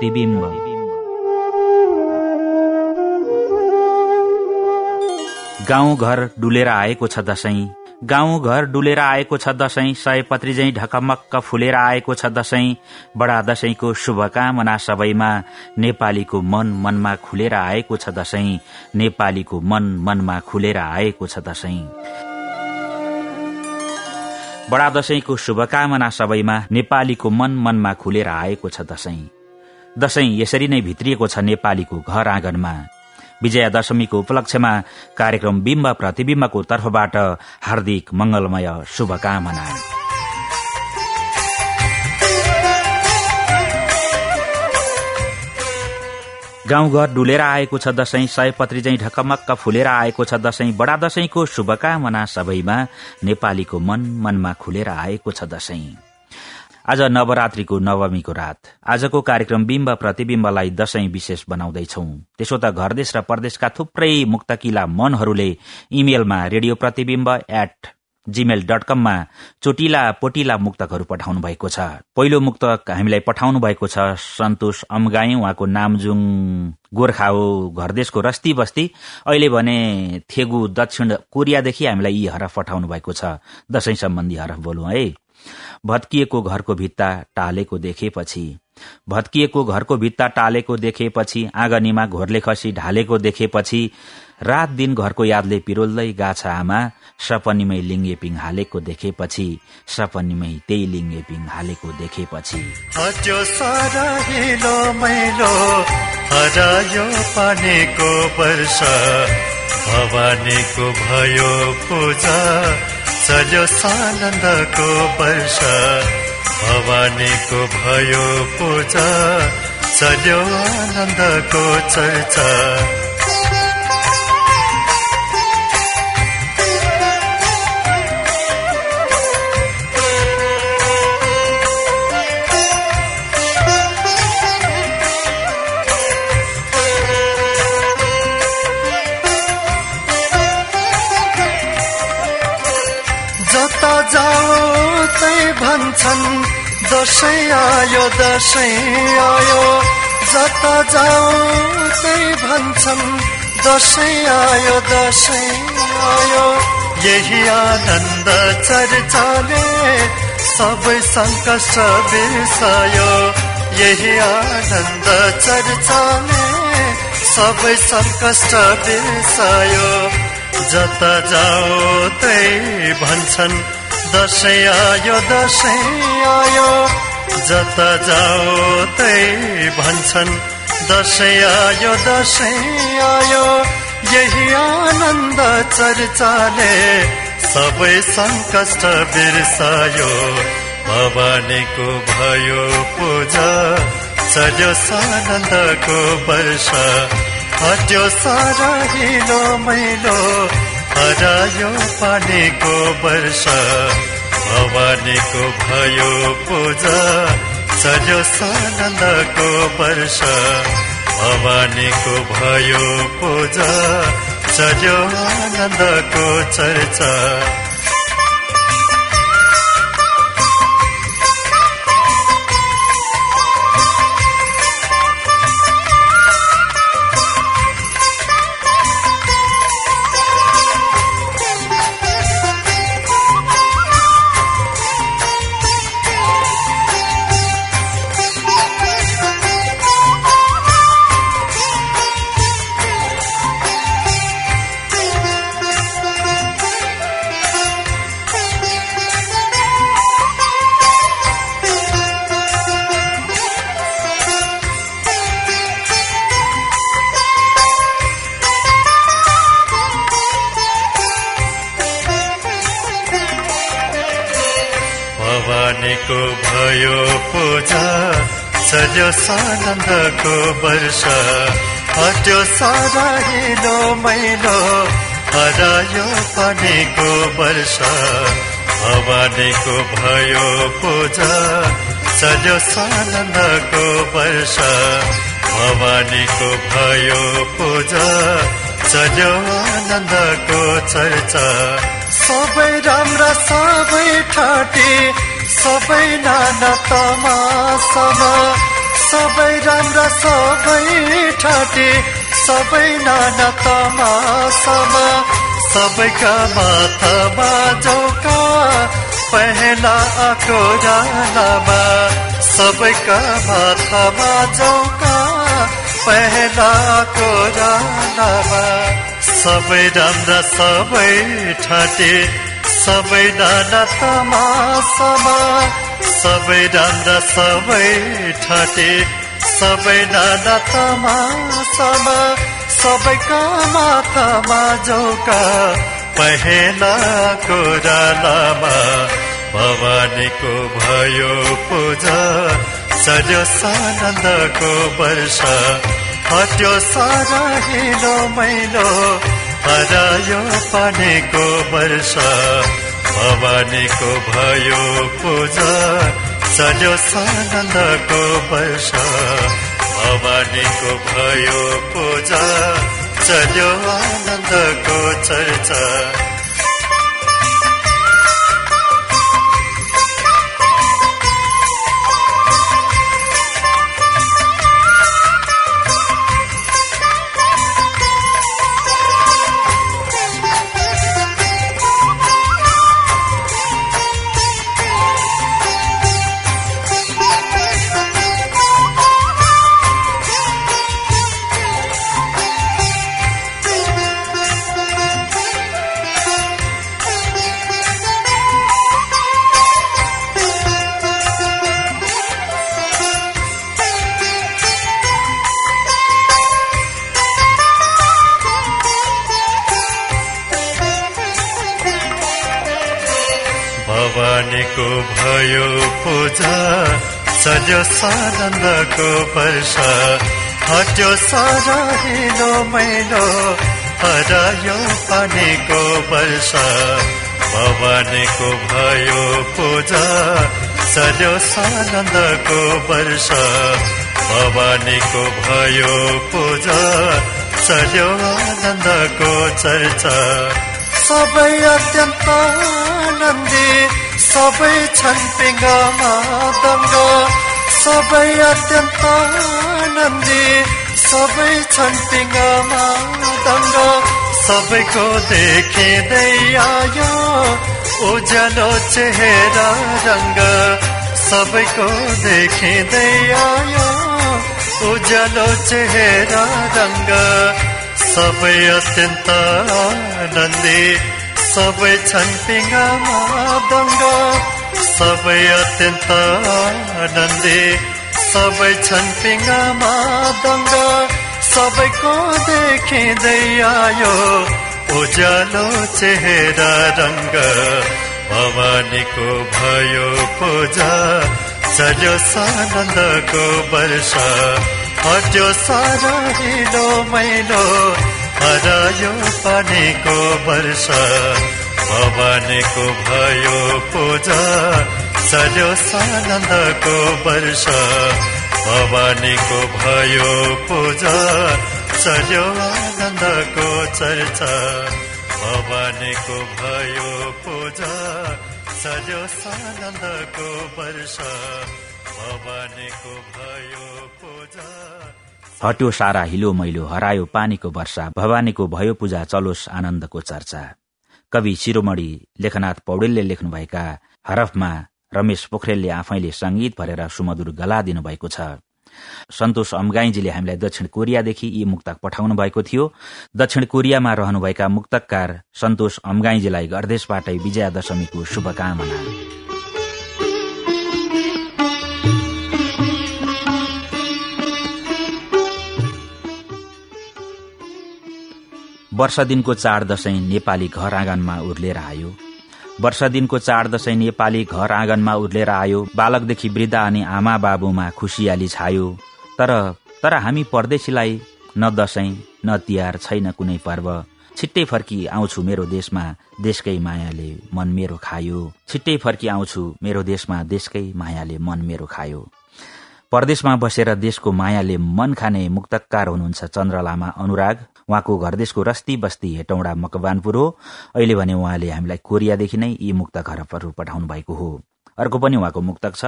बिम्ब प्रतिबिम्ब। गाउँ घर डुलेर आएको छ दसैँ। गाउँ घर डुलेर आएको छ दशैं सयपत्री झै ढकमक्क फुलेर आएको छ दशैं बडा दशैंको शुभकामना सबैमा नेपालीको मन मनमा खुलेर आएको छ दशैं नेपालीको मन मनमा खुलेर आएको छ दशैं बडा दशैंको शुभकामना सबैमा नेपालीको मन मनमा खुलेर आएको छ दशैं दशैं यसरी नै भित्रिएको छ नेपालीको घर आँगनमा। विजयादशमीको उपलक्ष्यमा कार्यक्रम बिम्ब प्रतिविम्बको तर्फबाट हार्दिक मंगलमय शुभकामना। गाउँघर डुलेर आएको छ दशैं सयपत्री चाहिँ ढकमक्क फुलेर आएको छ दशैं बडा दशैंको शुभकामना सबैमा नेपालीको मन मनमा खुलेर आएको छ दशैं। आज नवरात्रीको नवमीको रात। आजको कार्यक्रम बिम्ब प्रतिविम्बलाई दशैं विशेष बनाउँदैछौ। त्यसो त घरदेश र परदेशका थुप्रै मुक्तकिला मनहरूले इमेलमा radio Pratibimba at gmail dot कममा चोटिला पोटिला मुक्तकहरू पठाउनु भएको छ। पहिलो मुक्तक हामीलाई पठाउनु भएको छ सन्तोष अमगाई उहाँको नामजुङ गोर्खा हो घरदेशको रस्ती बस्ती। अहिले भने थेगु दक्षिण कोरियादेखि हामीलाई यी हरफ पठाउनु भएको छ। दशैं सम्बन्धी हरफ बोलौँ है। भत्किएको घरको भित्ता टालेको देखेपछि भत्किएको घरको भित्ता टालेको देखेपछि आँगनीमा घोरले खसी ढालेको देखेपछि रात दिन घरको यादले पिरोल्दै गाछ आमा सपनीमै लिङ्गे पिङ हालेको देखेपछि सपनीमै त्यही लिङ्गे पिङ हालेको देखेपछि। भवानीको भयो पूजा चल्यो सानन्दको वर्ष भवानीको भयो पूजा चल्यो आनन्दको चर्चा। भन्छन् दसैँ आयो दसैँ आयो। जता त्यही भन्छन् दसैँ आयो दसैँ आयो। यही आनन्द चर्चाले सबै सङ्कष्ट बिर्सायो यही आनन्द चर्चाले सबै सङ्कष्ट बिर्सायो जता त्यही भन्छन् दसैँ आयो दसैँ आयो। जता जाओ त्यही भन्छन् दसैँ आयो दसैँ आयो। यही आनन्द चर्चाले सबै सङ्कष्ट बिर्सायो। भवानीको भयो पूजा चल्यो सानन्दको वर्ष। हट्यो सारा हिलो मैलो हरायो पानीको वर्ष भवानीको भयो पूजा चल्यो सानन्दको वर्ष भवानीको भयो पूजा चल्यो आनन्दको चर्चा। सानन्दको वर्ष। हट्यो सारा हिलो मैलो हरायो पानीको वर्ष। भवानीको भयो पूजा चल्यो सानन्दको वर्ष। भवानीको भयो पूजा चल्यो आनन्दको चर्चा। सबै राम्रा सबै ठाटी सबै नाना तमासमा। सबै राम्रा सबै ठाटे सबै नाना तमासमा सबैका माथामा जौका पहला आको रालामा सबैका माथामा जौका पहला आको रालामा सबै राम्रा सबै ठाटे सबै नाना तमासमा सबै राम्रा सबै ठाटे सबै नाना तमासमा सबैका माथामा जौका पहेलाको डालामा भवानीको भयो पूजा सजो सानन्दको वर्ष हट्यो सारा हिलो मैलो हरायो पानीको वर्ष। भवानीको भयो पूजा सजो सानन्दको वर्ष। भवानीको भयो पूजा चल्यो आनन्दको चर्चा। हट्यो सारा हिलो मैलो हरायो पानीको वर्ष भवानीको भयो पूजा सजो सानन्दको वर्ष भवानीको भयो पूजा सजो आनन्दको चर्चा। सबै अत्यन्त आनन्दी सबै छन् पिङ्गमा दङ्ग सबै अत्यन्त आनन्दी सबै छन् पिङ्गमा दङ्ग सबैको देखिँदै आयो। उज्यालो चेहेरा रङ्ग। सबैको देखिँदै आयो। उज्यालो चेहेरा रङ्ग। सबै अत्यन्त आनन्दी। सबै छन् पिङ्गामा दङ्ग सबै अत्यन्त आनन्दी। सबै छन् पिङ्गामा दङ्ग सबैको देखिँदै आयो? उज्यालो चेहेरा रङ्ग भवानीको भयो पूजा सजो सानन्दको वर्ष। हट्यो सारा हिलो मैलो हरायो पानीको वर्ष। भवानीको भयो पूजा सजो सानन्दको वर्ष। भवानीको भयो पूजा सजो आनन्दको चर्चा। भवानीको भयो पूजा सजो सानन्दको वर्ष। भवानीको भयो पूजा। हट्यो सारा हिलो मैलो हरायो पानीको वर्षा। भवानीको भयो पूजा चलोस् आनन्दको चर्चा। कवि शिरोमणि लेखनाथ पौडेलले लेख्नुभएका हरफमा रमेश पोखरेलले आफैले संगीत भरेर सुमधुर गला दिनुभएको छ। सन्तोष अम्गाईजीले हामीलाई दक्षिण कोरियादेखि यी मुक्तक पठाउनु भएको थियो। दक्षिण कोरियामा रहनुभएका मुक्तकार सन्तोष अम्गाईजीलाई गर्देशबाटै विजयादशमीको शुभकामना। वर्ष दिनको चाड दशैं नेपाली घर आँगनमा उर्लेर आयो। वर्ष दिनको चाड दशैं नेपाली घर आँगनमा उर्लेर आयो। बालकदेखि वृद्ध अनि आमा बाबुमा खुसियाली छायो। तर तर हामी परदेशीलाई न दशैं न तिहार छैन कुनै पर्व। छिट्टै फर्की आउँछु मेरो देशमा देशकै मायाले मन मेरो खायो। छिट्टै फर्की आउँछु मेरो देशमा देशकै मायाले मन मेरो खायो। परदेशमा बसेर देशको मायाले मन खाने मुक्तकार हुनुहुन्छ चन्द्रलामा अनुराग। उहाँको घरदेशको रस्ती बस्ती हेटौँडा मकवानपुर हो। अहिले भने उहाँले हामीलाई कोरियादेखि नै यी मुक्त घरहरू पठाउनु भएको हो। अर्को पनि उहाँको मुक्तक छ।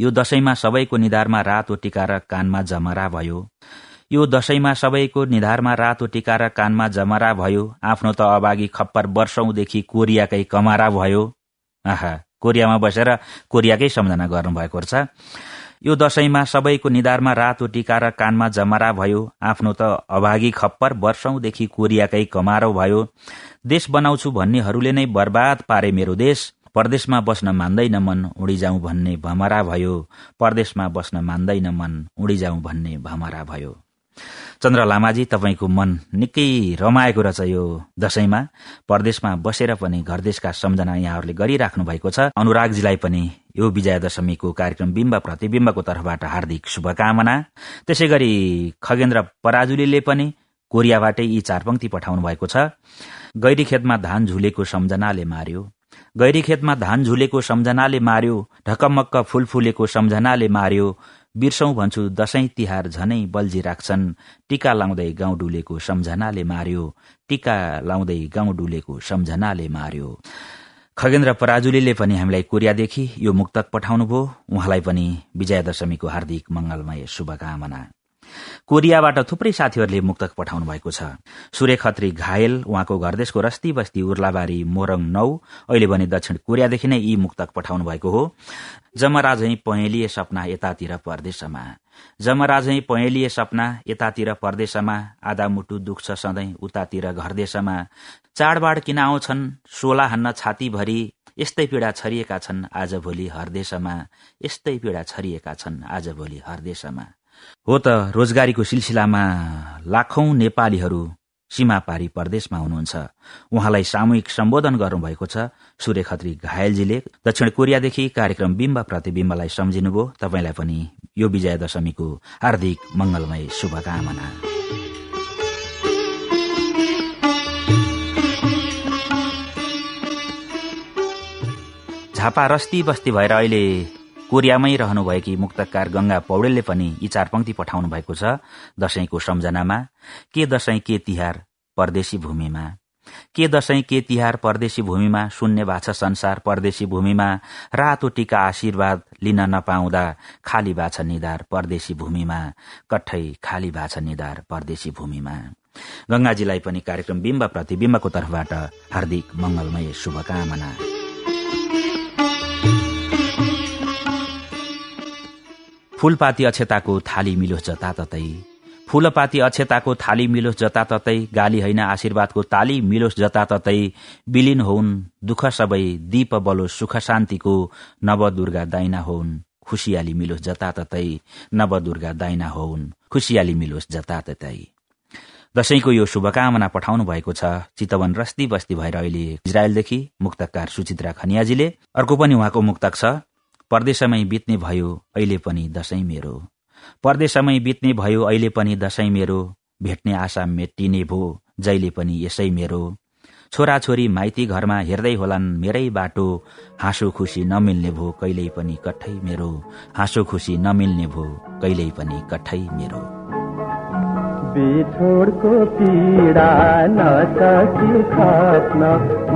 यो दशैंमा सबैको निधारमा रातो टिका र कानमा जमरा भयो। यो दशैंमा सबैको निधारमा रातो टिका र कानमा जमरा भयो। आफ्नो त अभागी खप्पर वर्षौंदेखि कोरियाकै कमारा भयो। आहा कोरियामा बसेर कोरियाकै सम्झना गर्नुभएको रहेछ। यो दशैंमा सबैको निधारमा रातो टिका र कानमा जमरा भयो। आफ्नो त अभागी खप्पर वर्षौंदेखि कोरियाकै कमारो भयो। देश बनाउँछु भन्नेहरूले नै बर्बाद पारे मेरो देश। परदेशमा बस्न मान्दैन मन उडी जाउँ भन्ने भमरा भयो। परदेशमा बस्न मान्दैन मन उडी जाउँ भन्ने भमरा भयो। चन्द्र लामाजी तपाईँको मन निकै रमाएको रहेछ यो दशैंमा। परदेशमा बसेर पनि घरदेशका सम्झना यहाँहरूले गरिराख्नु भएको छ। अनुरागजीलाई पनि यो विजया दशमीको कार्यक्रम बिम्ब प्रतिविम्बको तर्फबाट हार्दिक शुभकामना। त्यसै गरी खगेन्द्र पराजुलीले पनि कोरियाबाटै यी चार पंक्ति पठाउनु भएको छ। गैरी खेतमा धान झुलेको सम्झनाले मार्यो। गैरी खेतमा धान झुलेको सम्झनाले मार्यो। ढकमक्क फूल फुलेको सम्झनाले मार्यो। बिर्सौं भन्छु दशैं तिहार झनै बल्झी राख्छन्। टीका लाउँदै गाउँ डुलेको सम्झनाले मार्यो। टीका लाउँदै गाउँ डुलेको सम्झनाले मार्यो। खगेन्द्र पराजुलीले पनि हामीलाई कोरियादेखि यो मुक्तक पठाउनुभयो। उहाँलाई पनि विजया दशमीको हार्दिक मंगलमय शुभकामना। कोरियाबाट थुप्रै साथीहरूले मुक्तक पठाउनु भएको छ। सूर्य खत्री घायल उहाँको घरदेशको रस्ती बस्ती उर्लाबारी मोरङ नौ अहिले भने दक्षिण कोरियादेखि नै यी मुक्तक पठाउनु भएको हो। जमराजै पहेलिए सपना यतातिर परदेशमा। जमराजै पहेलिए सपना यतातिर परदेशमा। आधा मुटु दुख्छ सधैँ उतातिर घरदेशमा। चाडबाड किन आउँछन्? सोला हान्न छातीभरि। यस्तै पीड़ा छरिएका छन् आजभोलि हरदेशमा। यस्तै पीड़ा छरिएका छन् आजभोलि हरदेशमा। हो त रोजगारीको सिलसिलामा लाखौं नेपालीहरू सीमा पारी परदेशमा हुनुहुन्छ। उहाँलाई सामूहिक सम्बोधन गर्नुभएको छ। सूर्य खत्री घायलजीले दक्षिण कोरियादेखि कार्यक्रम बिम्ब प्रतिविम्बलाई सम्झिनुभयो। तपाईँलाई पनि यो विजया दशमीको हार्दिक मंगलमय शुभकामना। झापा रस्ती बस्ती भएर अहिले कोरियामै रहनुभएकी मुक्तकार गंगा पौडेलले पनि यी चार पंक्ति पठाउनु भएको छ। दशैंको सम्झनामा के दशैं के तिहार परदेशी भूमिमा? के दशैं के तिहार परदेशी भूमिमा? शून्य भएको छ संसार परदेशी भूमिमा? रातो टीका आशीर्वाद लिन नपाउँदा खाली बाछ निधार परदेशी भूमिमा? कठै खाली बाछ निधार परदेशी भूमिमा? गंगाजीलाई पनि कार्यक्रम बिम्ब प्रतिविम्बको तर्फबाट हार्दिक मंगलमय शुभकामना। फूलपाती अक्षताको थाली मिलोस् जताततै। फूलपाती अक्षताको थाली मिलोस् जताततै। गाली होइन आशीर्वादको ताली मिलोस् जताततै। विलिन होउन् दुःख सबै दीप बलोस् सुख शान्तिको नवदुर्गा दाइना होउन् खुसियाली मिलोस् जताततै नवदुर्गा दाइना होउन् खुसियाली मिलोस् जताततै। दशैंको यो शुभकामना पठाउनु भएको छ। चितवन रस्ती बस्ती भएर अहिले इजरायलदेखि मुक्तकार सुचित्रा खनियाजीले। अर्को पनि उहाँको मुक्तक छ। परदेशमै बित्ने भयो अहिले पनि दशैं मेरो। परदेशमै बित्ने भयो अहिले पनि दशैं मेरो। भेट्ने आशा मेटिने भो जहिले पनि यसै मेरो। छोराछोरी माइती घरमा हेर्दै होलान् मेरै बाटो। हाँसो खुसी नमिल्ने भो कहिल्यै पनि कठै मेरो। हाँसो खुसी नमिल्ने भो कहिल्यै पनि कठै मेरो। बिछोडको पीडा नसकी खप्न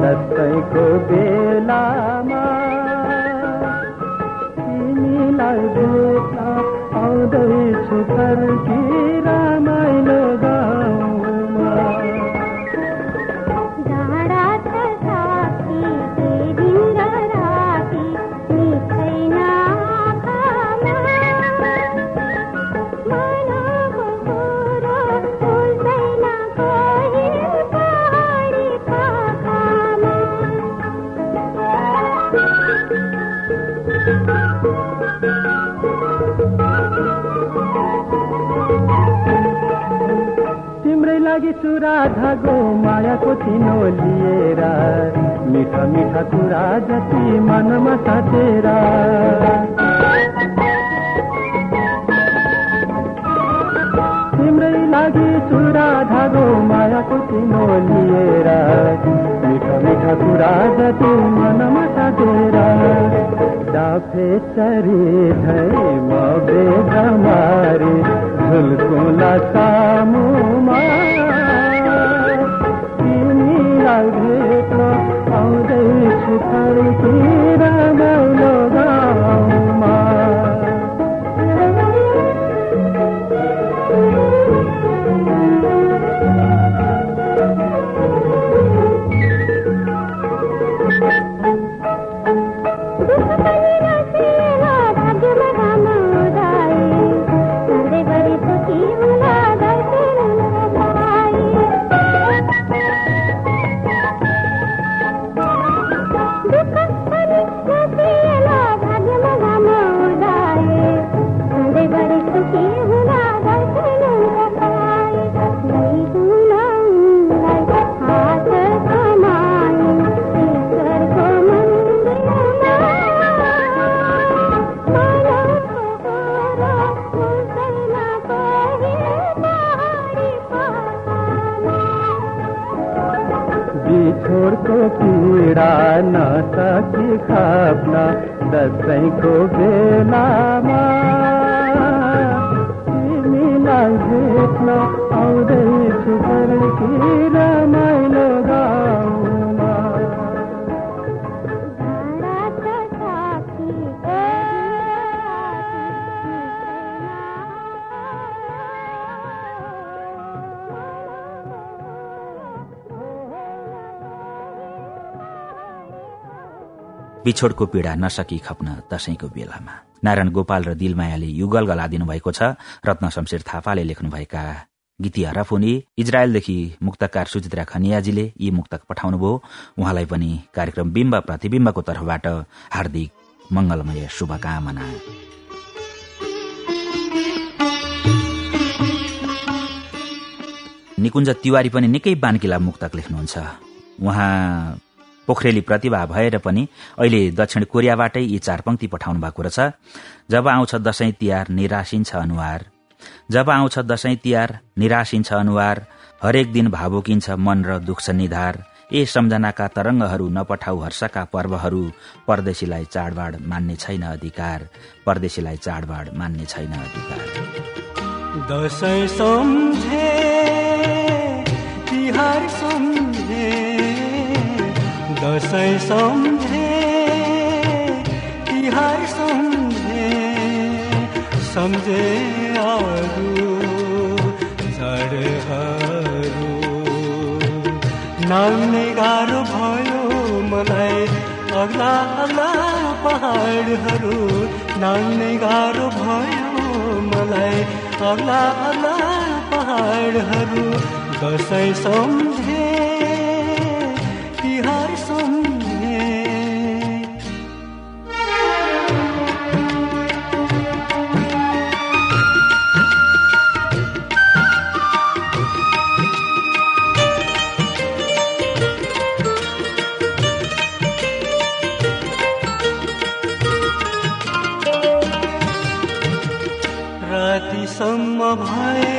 दसैँको बेलामा तिमीलाई भेट्न आउँदैछु फर्की रमाइलो गाउँमा तिम्रै लागि चुरा धागो मायाको तिनो लिएर मिठा मिठा कुरा जति मनमा साँचेर तिम्रै धागो मायाको तिनो लिएर मिठा मिठा कुरा जति मनमा साँचेर डाफे चरी धै म बेगमारी झुल्कुला सामुमा तिमीलाई भेट्न आउँदैछु फर्की बिछोडको पीड़ा नसकी खप्न दशैंको बेलामा। नारायण गोपाल र दिलमायाले युगल गलादिनु भएको छ। रत्न शमशेर थापाले लेख्नुभएका गीती हरफुनी इजरायलदेखि मुक्तकार सुचित्रा खनियाजीले यी मुक्तक पठाउनुभयो। उहाँलाई पनि कार्यक्रम बिम्ब प्रतिविम्बको तर्फबाट हार्दिक मंगलमय शुभकामना। निकुञ्ज तिवारी पनि निकै बानकिला मुक्तक लेख्नुहुन्छ। उहाँ पोखरेली प्रतिभा भएर पनि अहिले दक्षिण कोरियाबाटै यी चार पंक्ति पठाउनु भएको रहेछ। जब आउँछ दशैं तिहार निराशिन्छ अनुहार। जब आउँछ दशैं तिहार निराशिन्छ अनुहार। हरेक दिन भावुकिन्छ मन र दुख्छ निधार ए सम्झनाका तरंगहरू नपठाउ हर्षका पर्वहरू। परदेशीलाई चाडबाड मान्ने छैन अधिकार। परदेशीलाई चाडबाड मान्ने छैन अधिकार। तिहार दसैँ सम्झे तिहार सम्झे सम्झे अरू चाडहरू नाम्ने गाह्रो भयो मलाई अग्ला अग्ला पहाडहरू नाम्ने गाह्रो भयो मलाई अग्ला अग्ला पहाडहरू दसैँ सम्झे तिहार सम्झे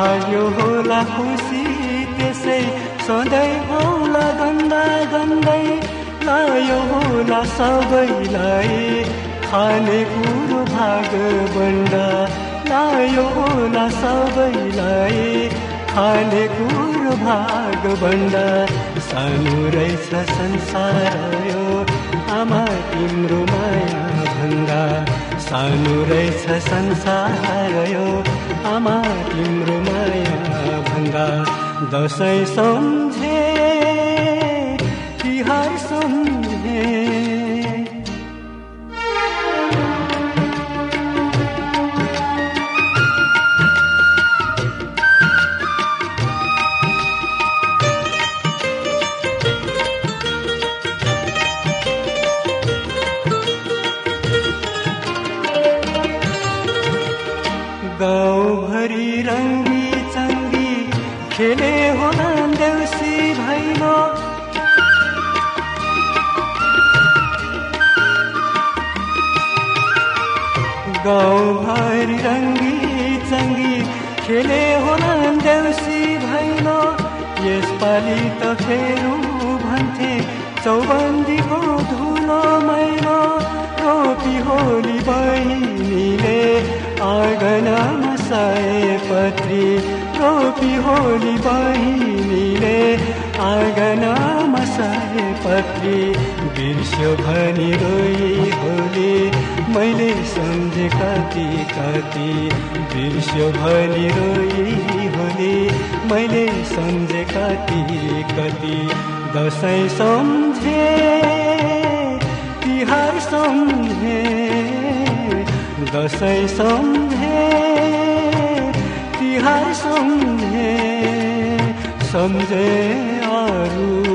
भाग्यो होला खुसी त्यसै सधैँ होला गन्दा गन्दै लायो होला सबैलाई खाने कुरो भाग बन्डा लायो होला सबैलाई खाने कुरो भाग बन्डा सानो रहेछ संसार यो आमा तिम्रो माया भन्दा सानो रहेछ संसार आमा तिम्रो माया भन्दा दसैँ सयपत्री बिर्स्यो भनी रोई होली मैले सम्झे कति कति बिर्स्यो भनी रोई होली मैले सम्झे कति कति दसैँ सम्झे तिहार सम्झे दसैँ सम्झे तिहार सम्झे। सम्झे अरू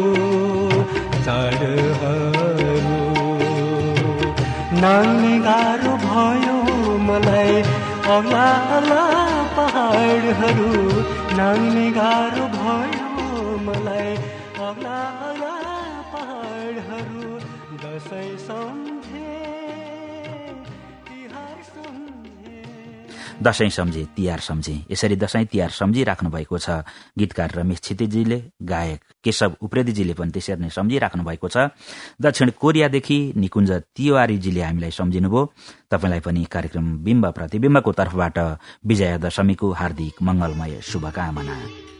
नाङ्ने गाह्रो भयो मलाई अग्ला अग्ला पहाडहरू। नाङ्ने गाह्रो भयो अग्ला अग्ला पहाडहरू। दसैँ दशैं सम्झे तिहार सम्झे। यसरी दशैं तिहार सम्झिराख्नु भएको छ। गीतकार रमेश छितेजीले गायक केशव उप्रेतीजीले पनि त्यसरी नै सम्झिराख्नु भएको छ। दक्षिण कोरियादेखि निकुञ्ज तिवारीजीले हामीलाई सम्झिनुभयो। तपाईँलाई पनि कार्यक्रम बिम्ब प्रतिविम्बको तर्फबाट विजया दशमीको हार्दिक मंगलमय शुभकामना।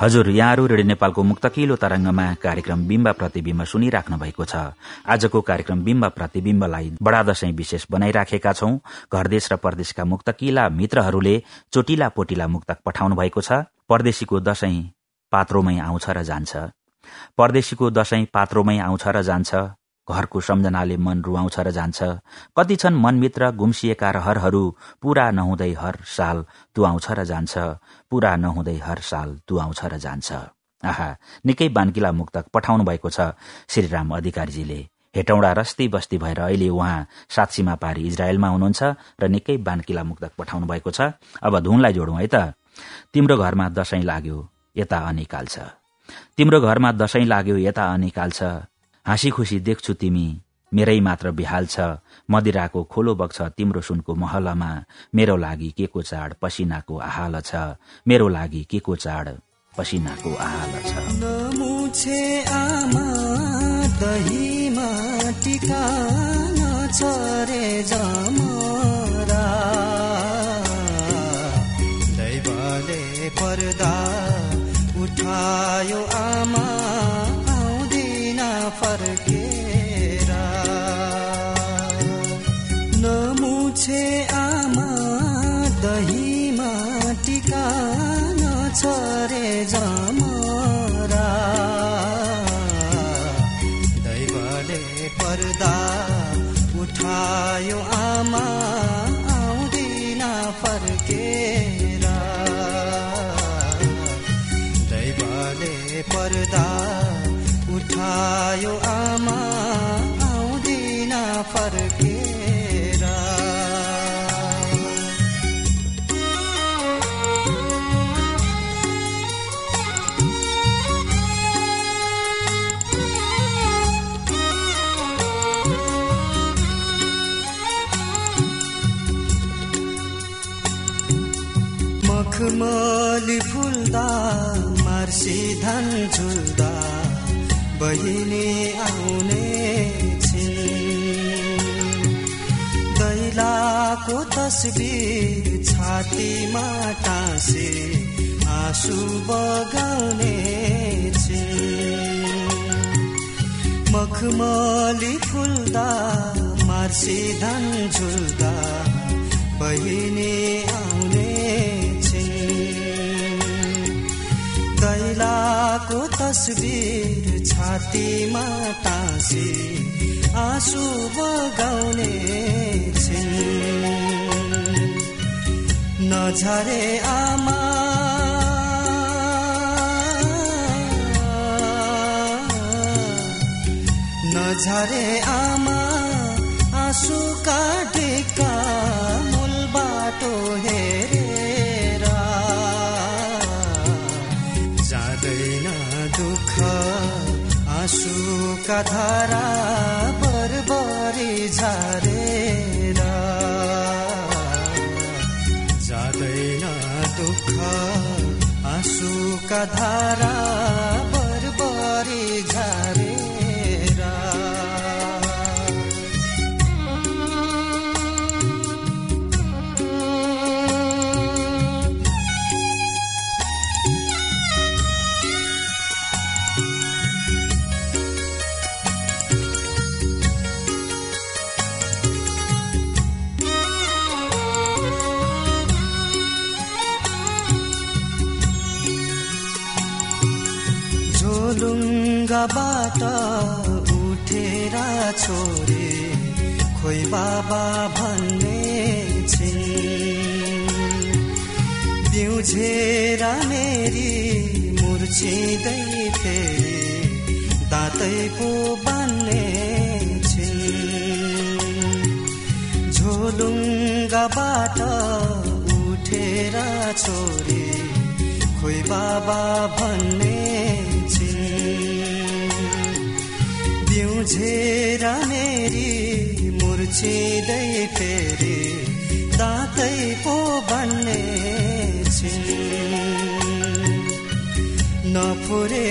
हजुर यहाँहरू रेडियो नेपालको मुक्तकिलो तरंगमा कार्यक्रम बिम्ब प्रतिविम्ब सुनिराख्नु भएको छ। आजको कार्यक्रम बिम्ब प्रतिविम्बलाई बडा दशैं विशेष बनाइराखेका छौं। घरदेश र परदेशका मुक्तकिला मित्रहरूले चोटिला पोटिला मुक्तक पठाउनु भएको छ। परदेशीको दशैं पात्रोमै आउँछ र जान्छ। परदेशीको दशैं पात्रोमै आउँछ र जान्छ। घरको सम्झनाले मन रुवाउँछ र जान्छ। कति छन् मनमित्र गुम्सिएका रहरहरू पूरा नहुँदै हर साल तु आउँछ र जान्छ। पूरा नहुँदै हर साल तु आउँछ र जान्छ। आहा निकै बान्किला मुक्तक पठाउनु भएको छ श्रीराम अधिकारीजीले। हेटौँडा रस्ती बस्ती भएर अहिले उहाँ सात सीमा पारी इजरायलमा हुनुहुन्छ र निकै बान्किला मुक्तक पठाउनु भएको छ। अब धुनलाई जोडौं है त। तिम्रो घरमा दशैं लाग्यो यता अनिकाल छ तिम्रो घरमा दशैं लाग्यो यता अनिकाल छ हाँसी खुसी देख्छु तिमी। मेरै मात्र बिहाल छ। मदिराको खोलो बग्छ तिम्रो सुनको महलमा। मेरो लागि के को चाड पसिनाको आहाल छ। मेरो लागि के को चाड पसिनाको आहाल छ। पर्दा उठायो नछरे जमरा दैवले पर्दा उठायो आमा आउँदिन फर्केर। दैवले पर्दा उठायो आमा झुल्दा बहिनी आउने दैलाको तस्बिर छातीमा टाँसे आँसु बगाउने मखमली फुल्दा मार्सी धन झुल्दा बहिनी दैलाको तस्बिर छातीमा टाँसी आँसु बगाउने छिन्। नझरे आमा नझरे आमा आँसु काटेका मूल बाटो हेरेर आँसुका धारा बरबरी झारेर। जाँदैन दुःख आँसुका धारा खोइ बाबा भन्ने छिन् बिउझेर मेरी मुर्छिँदै फेरि दाँतै पो बान्ने छिन् झोलुङ्गाबाट उठेर छोरी। खोइ बाबा भन्ने मुर्छिँदै फेरि दाँतै पो भन्ने छिन् नफुरे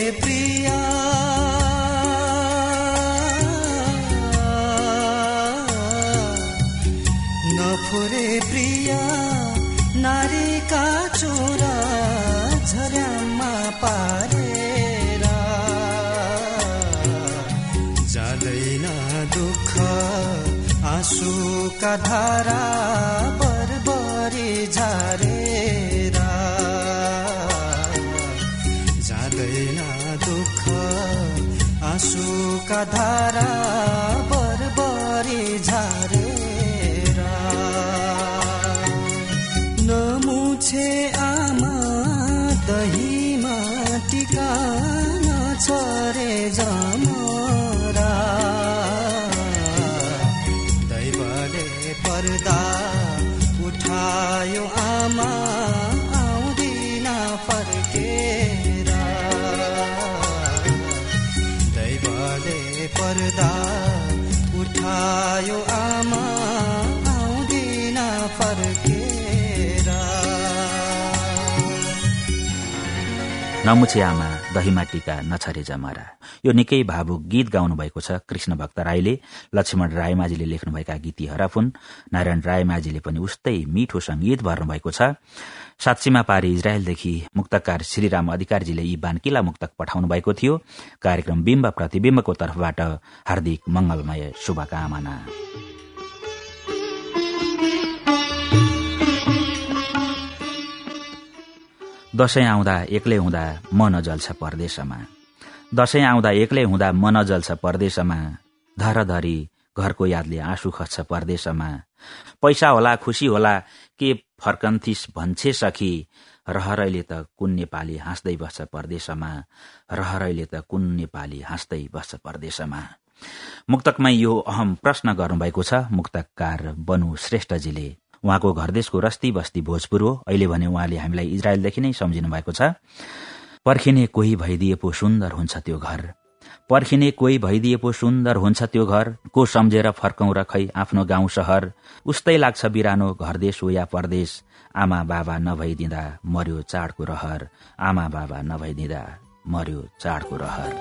आँसुका धारा बरबरी झारेर। जाँदैन दुःख आँसुका धारा उठायो आमा आउँदिन फर्केर। नमुछे आमा। दहीमा टीका नछरे जमरा। यो निकै भावुक गीत गाउनु भएको छ कृष्ण भक्त राईले। लक्ष्मण रायमाझीले लेख्नुभएका गीत यी हरफ हुन् नारायण रायमाझीले पनि उस्तै मिठो संगीत भर्नुभएको छ। साक्षीमा पारी इजरायलदेखि मुक्तकार श्रीराम अधिकारीजीले यी बानकिला मुक्तक पठाउनु भएको थियो। कार्यक्रम बिम्ब प्रतिविम्बको तर्फबाट हार्दिक मंगलमय शुभकामना। दशैं आउँदा एक्लै हुँदा मन जल्छ परदेशमा। दशैं आउँदा एक्लै हुँदा मन जल्छ परदेशमा। धरधरी घरको यादले आँसु खस्छ परदेशमा। पैसा होला खुसी होला के फर्कन्थिस भन्छे सखी। रहरैले त कुन नेपाली हाँस्दै बस्छ परदेशमा। रहरैले त कुन नेपाली हाँस्दै बस्छ परदेशमा। मुक्तकमा यो अहम प्रश्न गर्नुभएको छ। मुक्तकार बनु श्रेष्ठजीले। उहाँको घरदेशको रस्ती बस्ती भोजपुर हो। अहिले भने उहाँले हामीलाई इजरायलदेखि नै सम्झिनु भएको छ। पर्खिने कोही भइदिए पो सुन्दर हुन्छ त्यो घर। पर्खिने कोही भइदिए पो सुन्दर हुन्छ त्यो घर। को सम्झेर फर्कौं र खै आफ्नो गाउँ सहर। उस्तै लाग्छ बिरानो घरदेश हो या परदेश। आमा बाबा नभइदिँदा मर्यो चाडको रहर। आमा बाबा नभइदिँदा मर्यो चाडको रहर।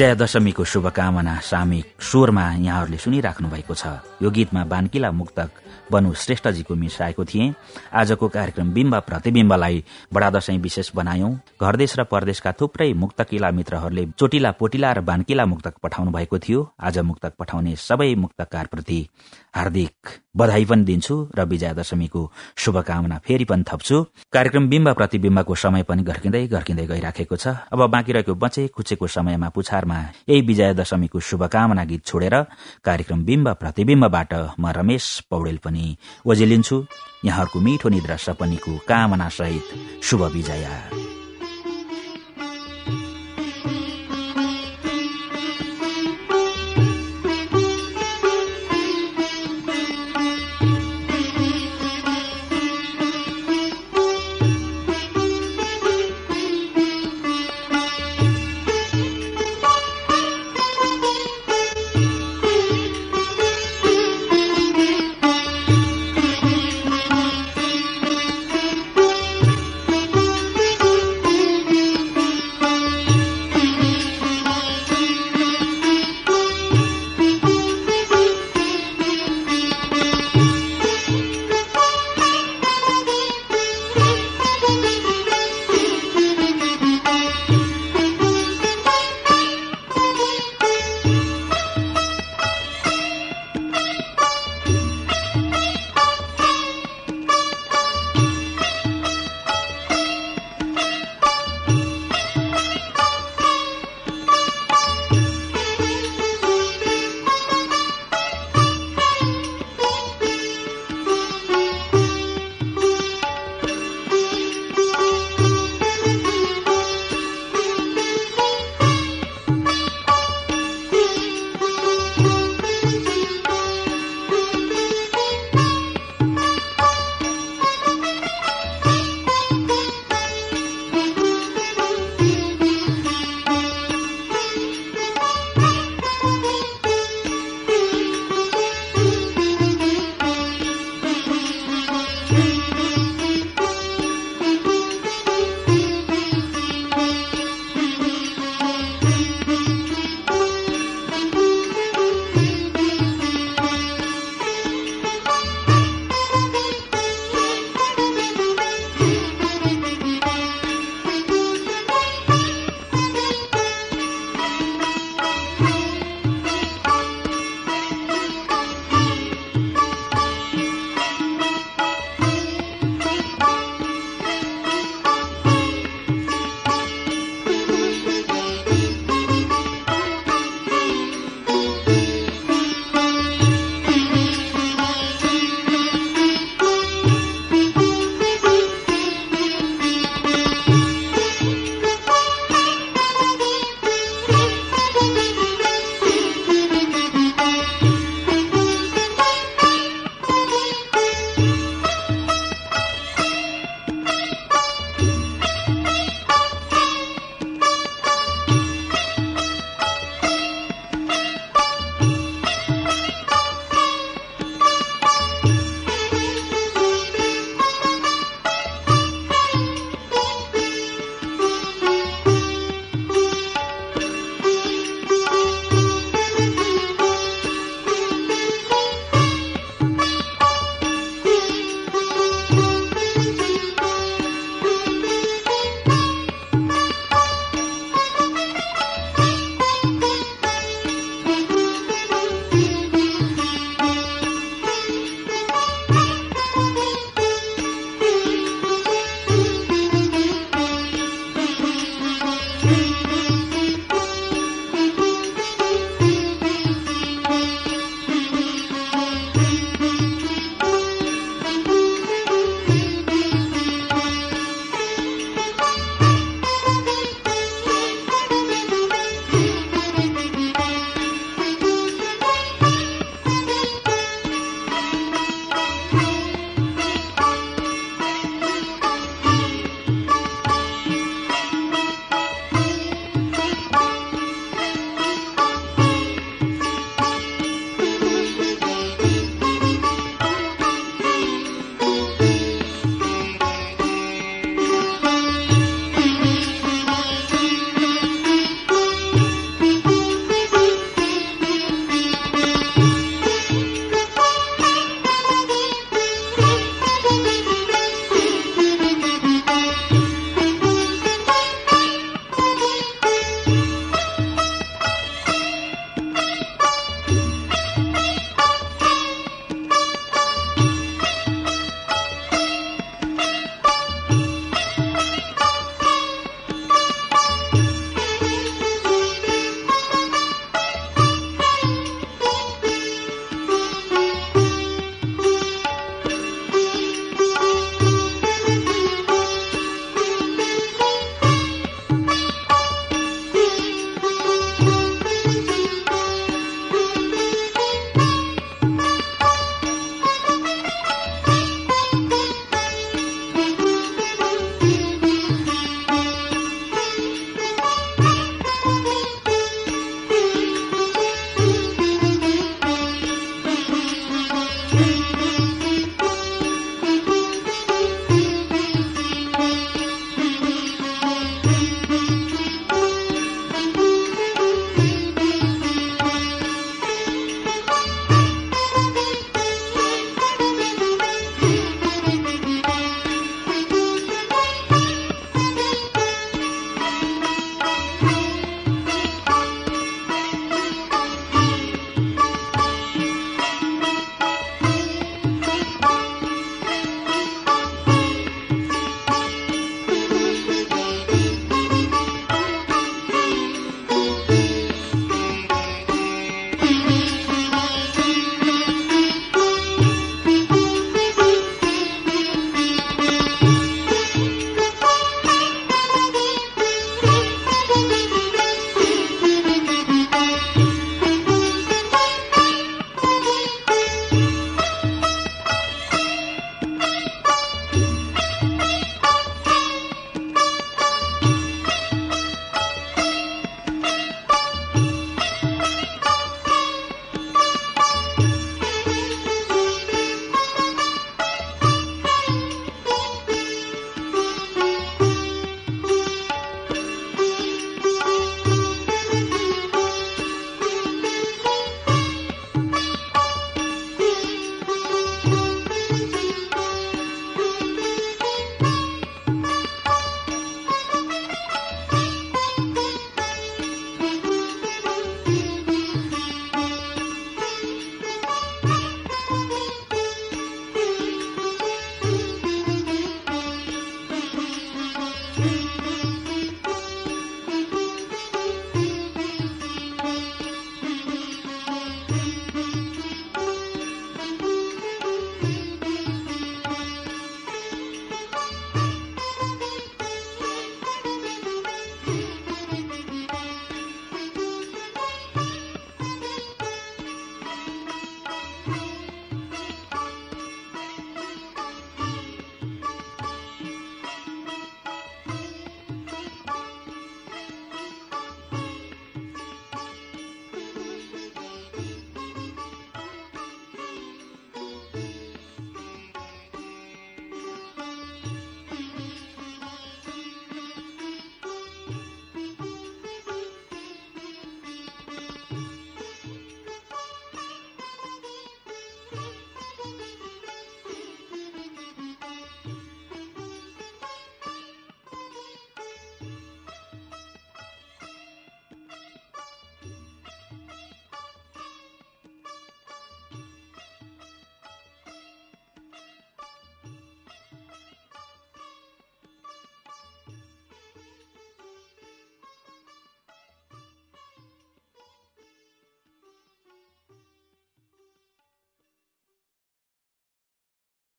विजया दशमीको शुभकामना सामिक स्वरमा यहाँहरूले सुनिराख्नु भएको छ। यो गीतमा बानकिला मुक्तक बनु श्रेष्ठजीको मिसाएको थिए। आजको कार्यक्रम बिम्ब प्रतिविम्बलाई बडा दशैं विशेष बनायौं। घरदेश र परदेशका थुप्रै मुक्तकिला मित्रहरूले चोटिला पोटिला र बानकिला मुक्तक पठाउनु भएको थियो। आज मुक्तक पठाउने सबै मुक्तकारप्रति हार्दिक बधाई पनि दिन्छु र विजया दशमीको शुभकामना फेरि पनि थप्छु। कार्यक्रम बिम्ब प्रतिविम्बको समय पनि घर्किँदै घर्किँदै गइराखेको छ। अब बाँकी रहेको बचे खुचेको समयमा पुछारमा यही विजया दशमीको शुभकामना गीत छोडेर कार्यक्रम बिम्ब प्रतिविम्बबाट म रमेश पौडेल पनि ओझेलिन्छु यहाँहरूको मिठो निद्रा सपनीको कामना सहित शुभ विजया।